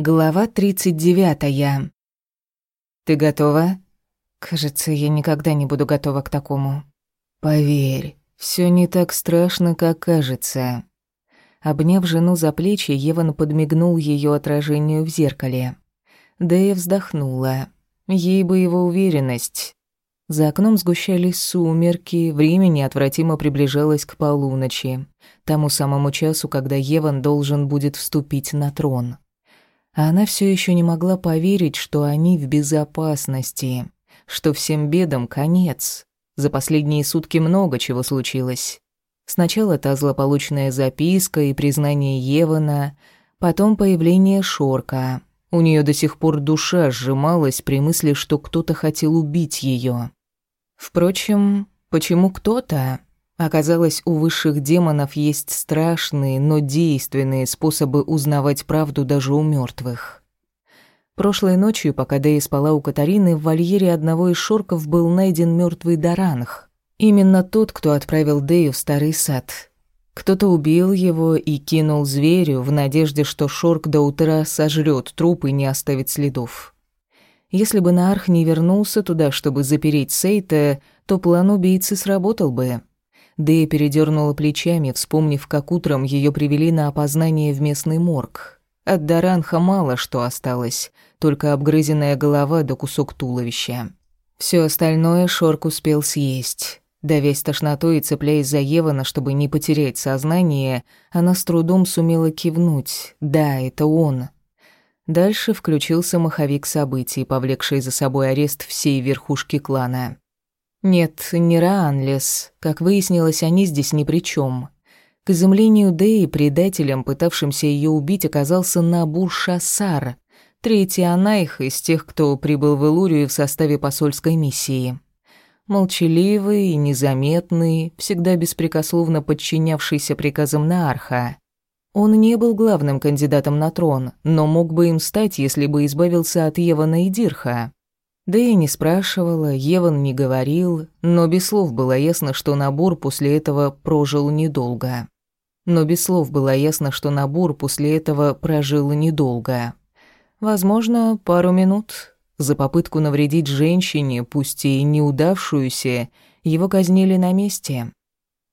Глава 39. Ты готова? Кажется, я никогда не буду готова к такому. Поверь, все не так страшно, как кажется. Обняв жену за плечи, Еван подмигнул ее отражению в зеркале. Дэя вздохнула. Ей бы его уверенность. За окном сгущались сумерки, время неотвратимо приближалось к полуночи, тому самому часу, когда Еван должен будет вступить на трон а она все еще не могла поверить, что они в безопасности, что всем бедам конец. За последние сутки много чего случилось. Сначала та злополучная записка и признание Евана, потом появление Шорка. У нее до сих пор душа сжималась при мысли, что кто-то хотел убить ее. Впрочем, почему кто-то? Оказалось, у высших демонов есть страшные, но действенные способы узнавать правду даже у мертвых. Прошлой ночью, пока Дэя спала у Катарины, в вольере одного из шорков был найден мертвый Даранх. Именно тот, кто отправил Дэю в старый сад. Кто-то убил его и кинул зверю в надежде, что шорк до утра сожрет труп и не оставит следов. Если бы Наарх не вернулся туда, чтобы запереть Сейта, то план убийцы сработал бы. Дэя передернула плечами, вспомнив, как утром ее привели на опознание в местный морг. От Даранха мало что осталось, только обгрызенная голова да кусок туловища. Все остальное Шорк успел съесть. Давясь тошнотой и цепляясь за Евана, чтобы не потерять сознание, она с трудом сумела кивнуть. «Да, это он». Дальше включился маховик событий, повлекший за собой арест всей верхушки клана. Нет, не Раанлес. Как выяснилось, они здесь ни при чем. К изумлению Дэи предателем, пытавшимся ее убить, оказался Набур Шасар, третий Анайх из тех, кто прибыл в Илурию в составе посольской миссии. Молчаливый незаметный, всегда беспрекословно подчинявшийся приказам Наарха. Он не был главным кандидатом на трон, но мог бы им стать, если бы избавился от Евана и Дирха. Да и не спрашивала, Еван не говорил, но без слов было ясно, что набор после этого прожил недолго. Но без слов было ясно, что набор после этого прожил недолго. Возможно, пару минут. За попытку навредить женщине, пусть и неудавшуюся, его казнили на месте.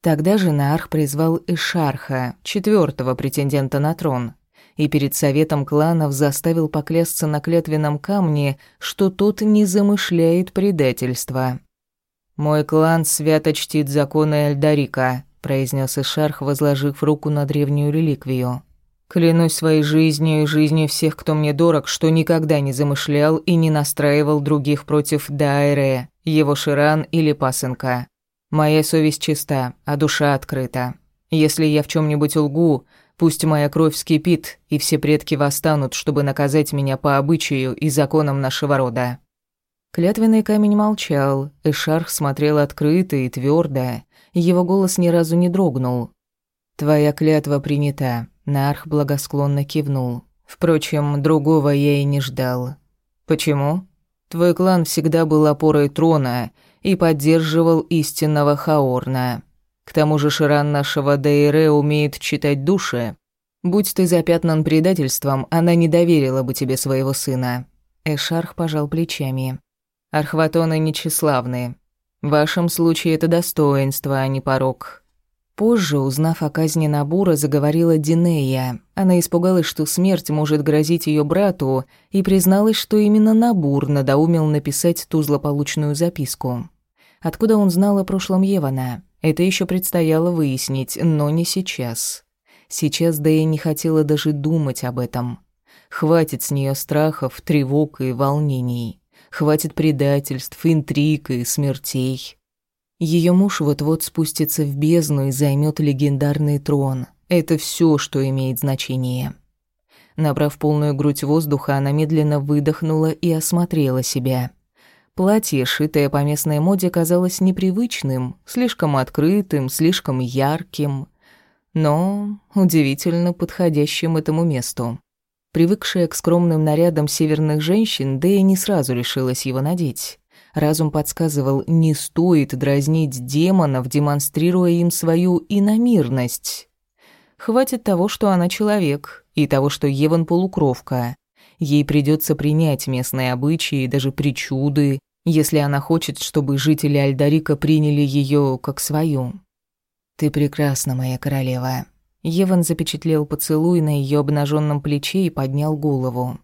Тогда же Наарх призвал Ишарха, четвертого претендента на трон, и перед советом кланов заставил поклясться на клятвенном камне, что тот не замышляет предательства. «Мой клан свято чтит законы Эльдарика», — произнес Ишарх, возложив руку на древнюю реликвию. «Клянусь своей жизнью и жизнью всех, кто мне дорог, что никогда не замышлял и не настраивал других против Дайре, его Ширан или Пасынка. Моя совесть чиста, а душа открыта. Если я в чем нибудь лгу, Пусть моя кровь вскипит, и все предки восстанут, чтобы наказать меня по обычаю и законам нашего рода». Клятвенный камень молчал, Эшарх смотрел открыто и твердо, его голос ни разу не дрогнул. «Твоя клятва принята», — Нарх благосклонно кивнул. «Впрочем, другого я и не ждал». «Почему?» «Твой клан всегда был опорой трона и поддерживал истинного Хаорна. К тому же Ширан нашего Дейре умеет читать души. Будь ты запятнан предательством, она не доверила бы тебе своего сына». Эшарх пожал плечами. «Архватоны нечиславны. В вашем случае это достоинство, а не порог». Позже, узнав о казни Набура, заговорила Динея. Она испугалась, что смерть может грозить ее брату, и призналась, что именно Набур надоумил написать ту злополучную записку. Откуда он знал о прошлом Евана? Это еще предстояло выяснить, но не сейчас. Сейчас Дэя не хотела даже думать об этом. Хватит с нее страхов, тревог и волнений. Хватит предательств, интриг и смертей. Ее муж вот-вот спустится в бездну и займет легендарный трон. Это все, что имеет значение. Набрав полную грудь воздуха, она медленно выдохнула и осмотрела себя. Платье, шитое по местной моде, казалось непривычным, слишком открытым, слишком ярким, но удивительно подходящим этому месту. Привыкшая к скромным нарядам северных женщин, Дэя не сразу решилась его надеть. Разум подсказывал, не стоит дразнить демонов, демонстрируя им свою иномирность. Хватит того, что она человек, и того, что Еван полукровка. Ей придется принять местные обычаи и даже причуды, если она хочет, чтобы жители Альдарика приняли ее как свою. «Ты прекрасна, моя королева». Еван запечатлел поцелуй на ее обнаженном плече и поднял голову.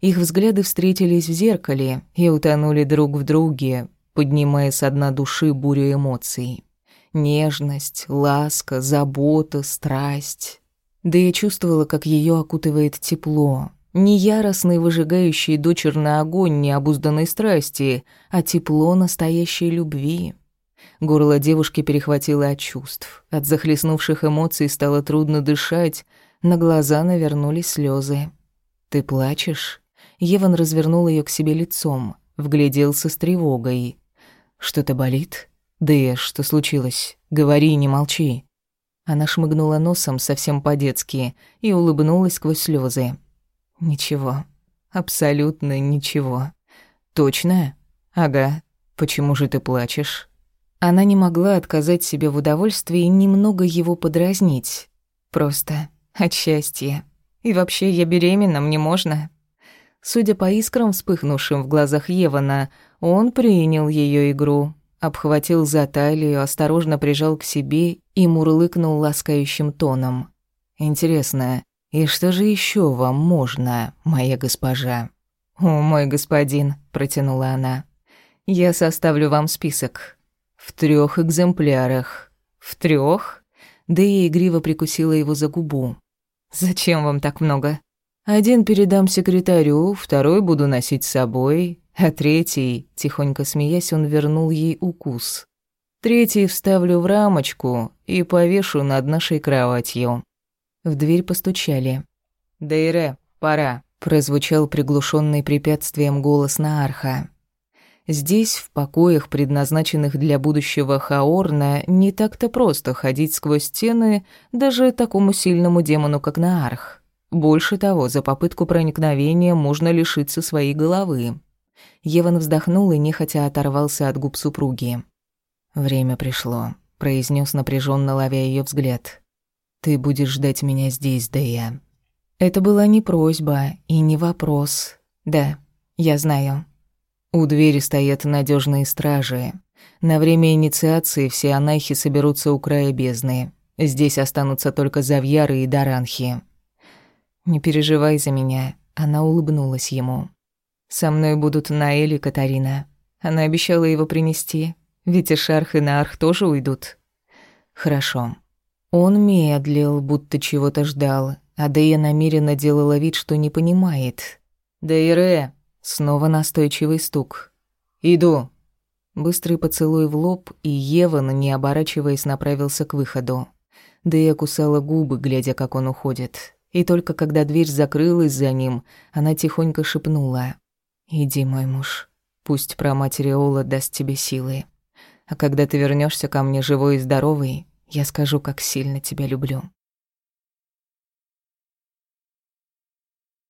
Их взгляды встретились в зеркале и утонули друг в друге, поднимая с дна души бурю эмоций. Нежность, ласка, забота, страсть. Да я чувствовала, как ее окутывает тепло. Не яростный, выжигающий дочерный огонь необузданной страсти, а тепло настоящей любви. Горло девушки перехватило от чувств. От захлестнувших эмоций стало трудно дышать, на глаза навернулись слезы. «Ты плачешь?» Еван развернул ее к себе лицом, вгляделся с тревогой. «Что-то болит?» «Да, что случилось? Говори, не молчи». Она шмыгнула носом совсем по-детски и улыбнулась сквозь слезы. «Ничего. Абсолютно ничего. Точно? Ага. Почему же ты плачешь?» Она не могла отказать себе в удовольствии немного его подразнить. Просто от счастья. И вообще, я беременна, мне можно. Судя по искрам, вспыхнувшим в глазах Евана, он принял ее игру, обхватил за талию, осторожно прижал к себе и мурлыкнул ласкающим тоном. «Интересно, и что же еще вам можно, моя госпожа?» «О, мой господин», — протянула она, — «я составлю вам список. В трех экземплярах». «В трех? Да и игриво прикусила его за губу. «Зачем вам так много?» «Один передам секретарю, второй буду носить с собой, а третий, тихонько смеясь, он вернул ей укус. Третий вставлю в рамочку и повешу над нашей кроватью. В дверь постучали. «Дейре, пора», — прозвучал приглушенный препятствием голос Наарха. Здесь, в покоях, предназначенных для будущего Хаорна, не так-то просто ходить сквозь стены даже такому сильному демону, как Наарх. Больше того, за попытку проникновения можно лишиться своей головы. Еван вздохнул и нехотя оторвался от губ супруги. «Время пришло», — произнес напряженно ловя ее взгляд. «Ты будешь ждать меня здесь, Дэя». Это была не просьба и не вопрос. «Да, я знаю». У двери стоят надежные стражи. На время инициации все анахи соберутся у края бездны. Здесь останутся только Завьяры и Даранхи. «Не переживай за меня», — она улыбнулась ему. Со мной будут Наэль и Катарина. Она обещала его принести, ведь и Шарх и Наарх тоже уйдут. Хорошо. Он медлил, будто чего-то ждал, а Дея намеренно делала вид, что не понимает. «Дейре!» Снова настойчивый стук. «Иду!» Быстрый поцелуй в лоб, и Еван, не оборачиваясь, направился к выходу. Дея кусала губы, глядя, как он уходит. И только когда дверь закрылась за ним, она тихонько шепнула. «Иди, мой муж. Пусть про матери Ола даст тебе силы. А когда ты вернешься ко мне живой и здоровый, я скажу, как сильно тебя люблю».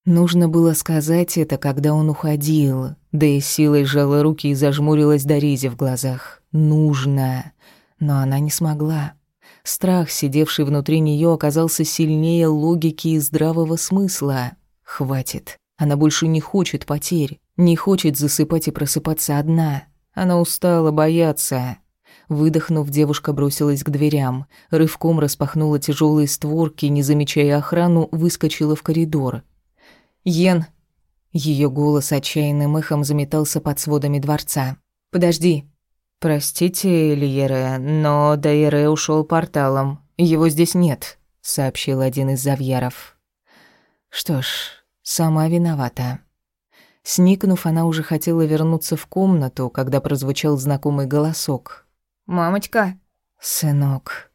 Нужно было сказать это, когда он уходил, да и силой сжала руки и зажмурилась до рези в глазах. «Нужно!» Но она не смогла. Страх, сидевший внутри нее, оказался сильнее логики и здравого смысла. «Хватит. Она больше не хочет потерь. Не хочет засыпать и просыпаться одна. Она устала бояться. Выдохнув, девушка бросилась к дверям. Рывком распахнула тяжелые створки, не замечая охрану, выскочила в коридор. «Йен!» Ее голос отчаянным эхом заметался под сводами дворца. «Подожди!» «Простите, Лиере, но Дайре ушел порталом. Его здесь нет», — сообщил один из завьяров. «Что ж, сама виновата». Сникнув, она уже хотела вернуться в комнату, когда прозвучал знакомый голосок. «Мамочка!» «Сынок!»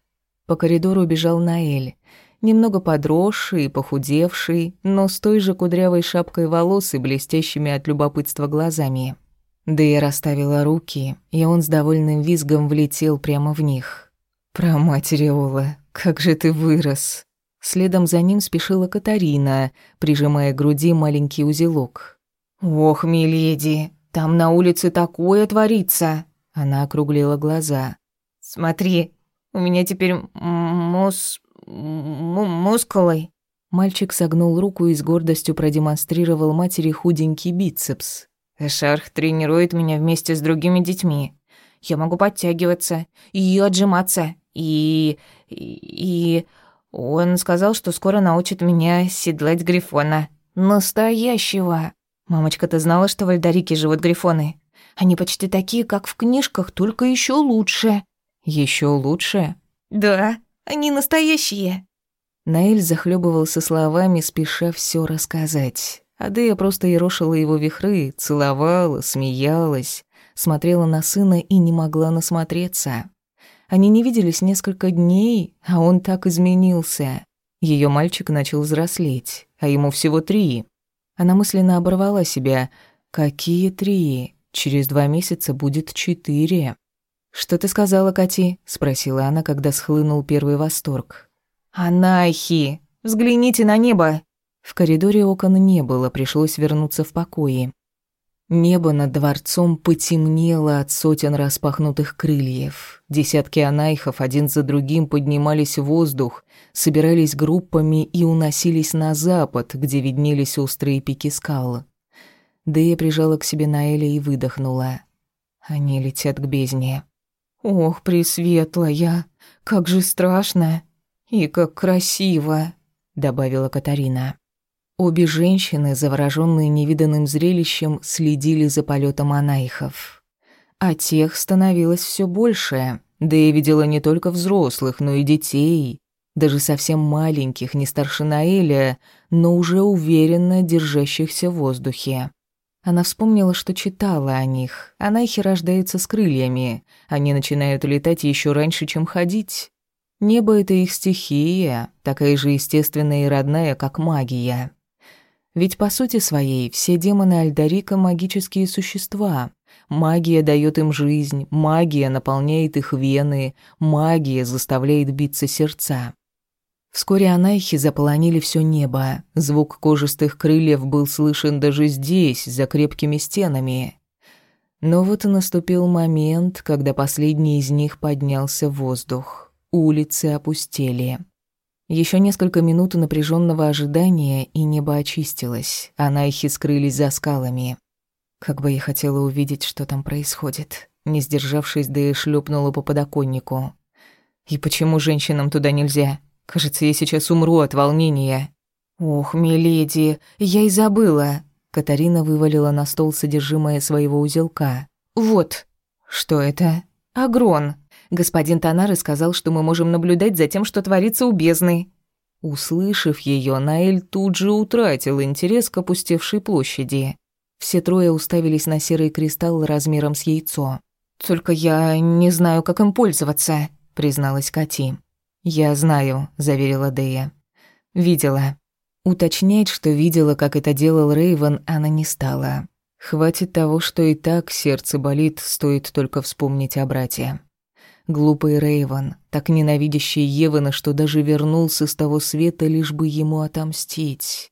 По коридору бежал Наэль, немного подросший и похудевший, но с той же кудрявой шапкой волос и блестящими от любопытства глазами. Да и расставила руки, и он с довольным визгом влетел прямо в них. «Про матери Ола, как же ты вырос!» Следом за ним спешила Катарина, прижимая к груди маленький узелок. «Ох, миледи, там на улице такое творится!» Она округлила глаза. «Смотри, у меня теперь мус... мускулы». Мальчик согнул руку и с гордостью продемонстрировал матери худенький бицепс. «Эшарх тренирует меня вместе с другими детьми. Я могу подтягиваться и отжиматься, и... и... Он сказал, что скоро научит меня седлать грифона. Настоящего. Мамочка-то знала, что в Альдарике живут грифоны. Они почти такие, как в книжках, только еще лучше. Еще лучше? Да, они настоящие. Наэль захлебывался словами, спеша все рассказать. Адея просто ерошила его вихры, целовала, смеялась, смотрела на сына и не могла насмотреться. Они не виделись несколько дней, а он так изменился. Ее мальчик начал взрослеть, а ему всего три. Она мысленно оборвала себя. «Какие три? Через два месяца будет четыре». «Что ты сказала, Кати?» — спросила она, когда схлынул первый восторг. «Анахи! Взгляните на небо!» В коридоре окон не было, пришлось вернуться в покои. Небо над дворцом потемнело от сотен распахнутых крыльев. Десятки анайхов один за другим поднимались в воздух, собирались группами и уносились на запад, где виднелись острые пики скал. Дэя прижала к себе Наэля и выдохнула. Они летят к бездне. «Ох, пресветлая, как же страшно и как красиво», — добавила Катарина. Обе женщины, завороженные невиданным зрелищем, следили за полетом анаихов. А тех становилось все больше, да видела не только взрослых, но и детей, даже совсем маленьких, не старше Наэля, но уже уверенно держащихся в воздухе. Она вспомнила, что читала о них. Анайхи рождаются с крыльями. Они начинают летать еще раньше, чем ходить. Небо — это их стихия, такая же естественная и родная, как магия. Ведь по сути своей все демоны Альдарика — магические существа. Магия дает им жизнь, магия наполняет их вены, магия заставляет биться сердца. Вскоре анайхи заполонили все небо. Звук кожистых крыльев был слышен даже здесь, за крепкими стенами. Но вот и наступил момент, когда последний из них поднялся в воздух. Улицы опустели. Еще несколько минут напряженного ожидания, и небо очистилось, а найхи скрылись за скалами. Как бы я хотела увидеть, что там происходит. Не сдержавшись, да и шлепнула по подоконнику. И почему женщинам туда нельзя? Кажется, я сейчас умру от волнения. Ох, миледи, я и забыла. Катарина вывалила на стол содержимое своего узелка. Вот. Что это? Агрон. Господин Танары сказал, что мы можем наблюдать за тем, что творится у бездны». Услышав ее, Наэль тут же утратил интерес к опустевшей площади. Все трое уставились на серый кристалл размером с яйцо. «Только я не знаю, как им пользоваться», — призналась Кати. «Я знаю», — заверила Дея. «Видела». Уточнять, что видела, как это делал Рейвен, она не стала. Хватит того, что и так сердце болит, стоит только вспомнить о брате. Глупый Рейвен, так ненавидящий Евана, что даже вернулся с того света, лишь бы ему отомстить.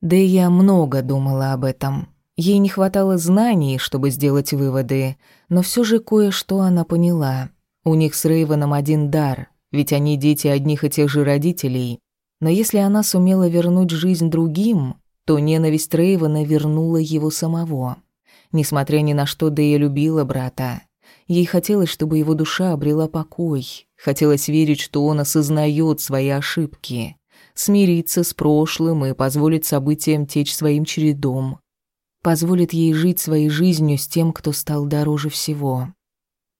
Да я много думала об этом. Ей не хватало знаний, чтобы сделать выводы, но все же кое-что она поняла. У них с Рейвеном один дар, ведь они дети одних и тех же родителей. Но если она сумела вернуть жизнь другим, то ненависть Рейвена вернула его самого. Несмотря ни на что, и любила брата. Ей хотелось, чтобы его душа обрела покой. Хотелось верить, что он осознает свои ошибки, смириться с прошлым и позволить событиям течь своим чередом. Позволит ей жить своей жизнью с тем, кто стал дороже всего.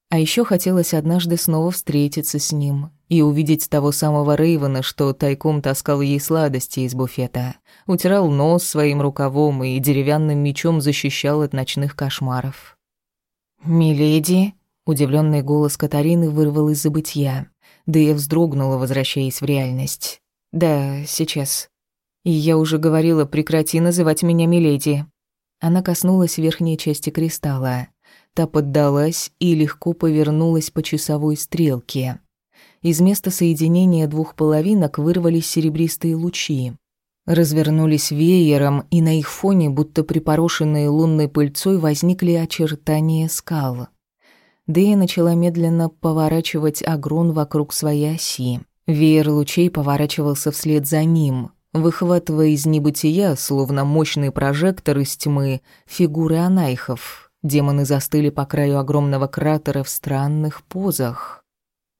А еще хотелось однажды снова встретиться с ним и увидеть того самого Рейвена, что тайком таскал ей сладости из буфета, утирал нос своим рукавом и деревянным мечом защищал от ночных кошмаров. «Миледи?» Удивленный голос Катарины вырвал из забытья. Да я вздрогнула, возвращаясь в реальность. «Да, сейчас. И я уже говорила, прекрати называть меня Миледи». Она коснулась верхней части кристалла. Та поддалась и легко повернулась по часовой стрелке. Из места соединения двух половинок вырвались серебристые лучи. Развернулись веером, и на их фоне, будто припорошенные лунной пыльцой, возникли очертания скал. Дэя начала медленно поворачивать агрон вокруг своей оси. Веер лучей поворачивался вслед за ним. выхватывая из небытия, словно мощный прожектор из тьмы, фигуры анайхов. Демоны застыли по краю огромного кратера в странных позах.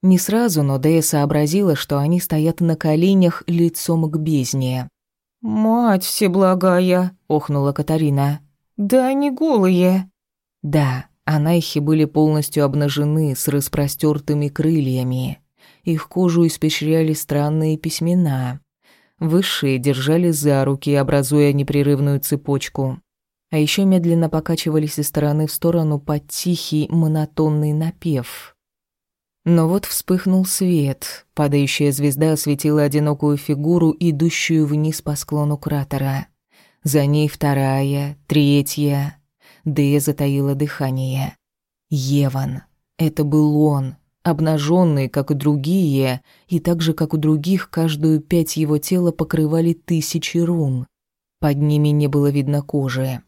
Не сразу, но Дея сообразила, что они стоят на коленях лицом к бездне. «Мать всеблагая!» — охнула Катарина. «Да они голые!» Да, анайхи были полностью обнажены с распростертыми крыльями. Их кожу испещряли странные письмена. Высшие держали за руки, образуя непрерывную цепочку. А еще медленно покачивались из стороны в сторону под тихий монотонный напев. Но вот вспыхнул свет. Падающая звезда осветила одинокую фигуру, идущую вниз по склону кратера. За ней вторая, третья. Дея затаила дыхание. Еван. Это был он, обнаженный, как и другие, и так же, как у других, каждую пять его тела покрывали тысячи рун. Под ними не было видно кожи.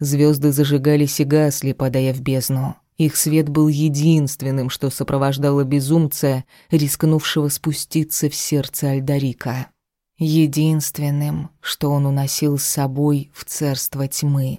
Звезды зажигались и гасли, падая в бездну. Их свет был единственным, что сопровождало безумца, рискнувшего спуститься в сердце Альдарика. Единственным, что он уносил с собой в царство тьмы.